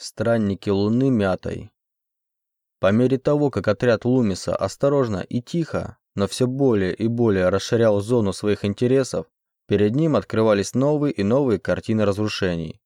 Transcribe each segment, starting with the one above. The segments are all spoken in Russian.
Странники Луны мятой. По мере того, как отряд Лумиса осторожно и тихо, но все более и более расширял зону своих интересов, перед ним открывались новые и новые картины разрушений.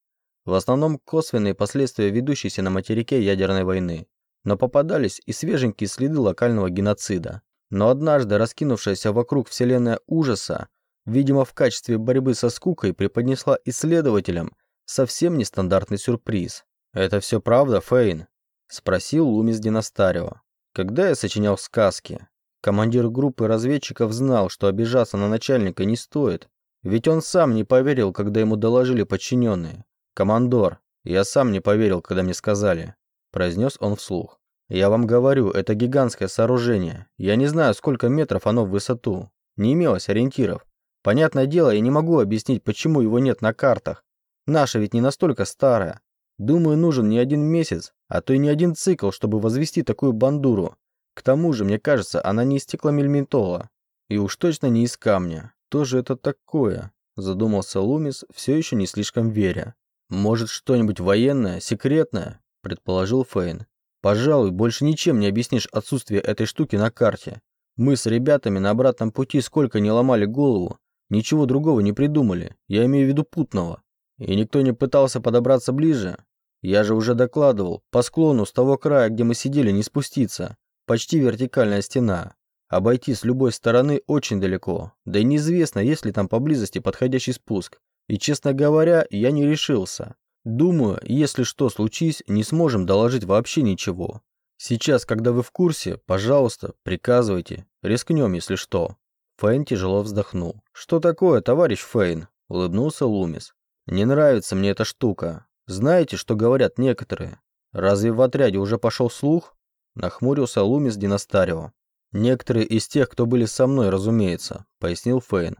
В основном косвенные последствия ведущейся на материке ядерной войны. Но попадались и свеженькие следы локального геноцида. Но однажды раскинувшаяся вокруг вселенная ужаса, видимо в качестве борьбы со скукой, преподнесла исследователям совсем нестандартный сюрприз. «Это все правда, Фейн?» – спросил Лумис Династарио. «Когда я сочинял сказки, командир группы разведчиков знал, что обижаться на начальника не стоит, ведь он сам не поверил, когда ему доложили подчиненные. «Командор, я сам не поверил, когда мне сказали», – произнес он вслух. «Я вам говорю, это гигантское сооружение. Я не знаю, сколько метров оно в высоту. Не имелось ориентиров. Понятное дело, я не могу объяснить, почему его нет на картах. Наша ведь не настолько старая. Думаю, нужен не один месяц, а то и не один цикл, чтобы возвести такую бандуру. К тому же, мне кажется, она не из стекломельметола. И уж точно не из камня. Что же это такое? Задумался Лумис, все еще не слишком веря. Может, что-нибудь военное, секретное? Предположил Фейн. Пожалуй, больше ничем не объяснишь отсутствие этой штуки на карте. Мы с ребятами на обратном пути сколько не ломали голову, ничего другого не придумали, я имею в виду путного. И никто не пытался подобраться ближе. Я же уже докладывал, по склону с того края, где мы сидели, не спуститься. Почти вертикальная стена. Обойти с любой стороны очень далеко. Да и неизвестно, есть ли там поблизости подходящий спуск. И, честно говоря, я не решился. Думаю, если что случись, не сможем доложить вообще ничего. Сейчас, когда вы в курсе, пожалуйста, приказывайте. Рискнем, если что. Фейн тяжело вздохнул. «Что такое, товарищ Фейн?» – улыбнулся Лумис. «Не нравится мне эта штука. Знаете, что говорят некоторые? Разве в отряде уже пошел слух?» Нахмурился Лумис Династарио. «Некоторые из тех, кто были со мной, разумеется», – пояснил Фейн.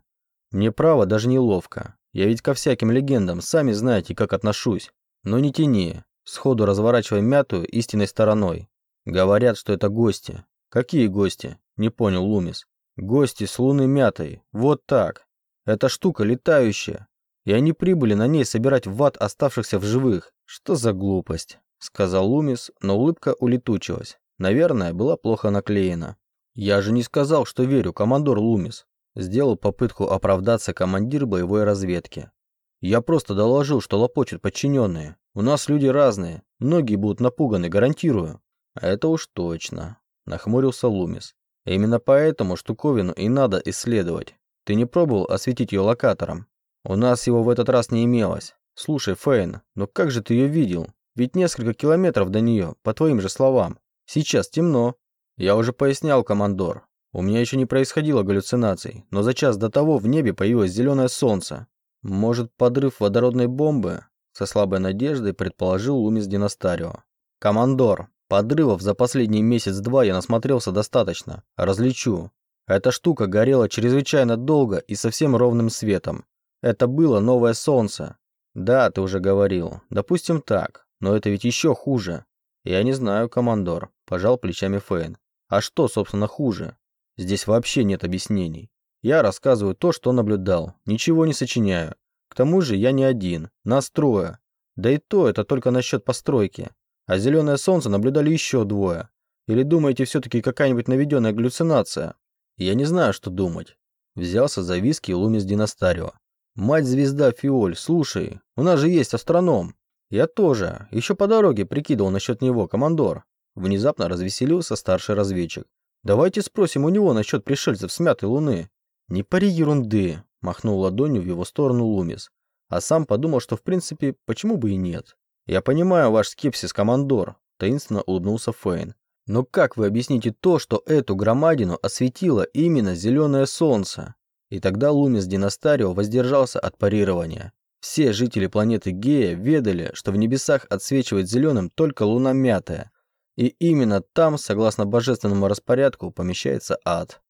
«Мне право даже неловко. Я ведь ко всяким легендам, сами знаете, как отношусь. Но не тяни, сходу разворачивай мятую истинной стороной. Говорят, что это гости. Какие гости? Не понял Лумис. Гости с луны мятой. Вот так. Эта штука летающая. И они прибыли на ней собирать в ад оставшихся в живых. Что за глупость? Сказал Лумис, но улыбка улетучилась. Наверное, была плохо наклеена. Я же не сказал, что верю, командор Лумис. Сделал попытку оправдаться командир боевой разведки. Я просто доложил, что лопочут подчиненные. У нас люди разные. Многие будут напуганы, гарантирую. Это уж точно. Нахмурился Лумис. Именно поэтому штуковину и надо исследовать. Ты не пробовал осветить ее локатором? У нас его в этот раз не имелось. Слушай, Фейн, но как же ты ее видел? Ведь несколько километров до нее, по твоим же словам. Сейчас темно. Я уже пояснял, командор. У меня еще не происходило галлюцинаций, но за час до того в небе появилось зеленое солнце. Может, подрыв водородной бомбы? Со слабой надеждой предположил Лумис Династарио. Командор, Подрывов за последний месяц-два я насмотрелся достаточно. Различу. Эта штука горела чрезвычайно долго и совсем ровным светом. Это было новое солнце. Да, ты уже говорил. Допустим так. Но это ведь еще хуже. Я не знаю, командор. Пожал плечами Фейн. А что, собственно, хуже? Здесь вообще нет объяснений. Я рассказываю то, что наблюдал. Ничего не сочиняю. К тому же я не один. Нас трое. Да и то это только насчет постройки. А зеленое солнце наблюдали еще двое. Или думаете, все-таки какая-нибудь наведенная галлюцинация? Я не знаю, что думать. Взялся за виски Лумис Династарио. Мать-звезда Фиоль, слушай, у нас же есть астроном. Я тоже. Еще по дороге прикидывал насчет него, командор. Внезапно развеселился старший разведчик. Давайте спросим у него насчет пришельцев с мятой луны. Не пари ерунды, махнул ладонью в его сторону Лумис. А сам подумал, что в принципе, почему бы и нет. «Я понимаю ваш скепсис, командор», – таинственно улыбнулся Фейн. «Но как вы объясните то, что эту громадину осветило именно зеленое солнце?» И тогда Лумис Династарио воздержался от парирования. Все жители планеты Гея ведали, что в небесах отсвечивает зеленым только луна мятая. И именно там, согласно божественному распорядку, помещается ад.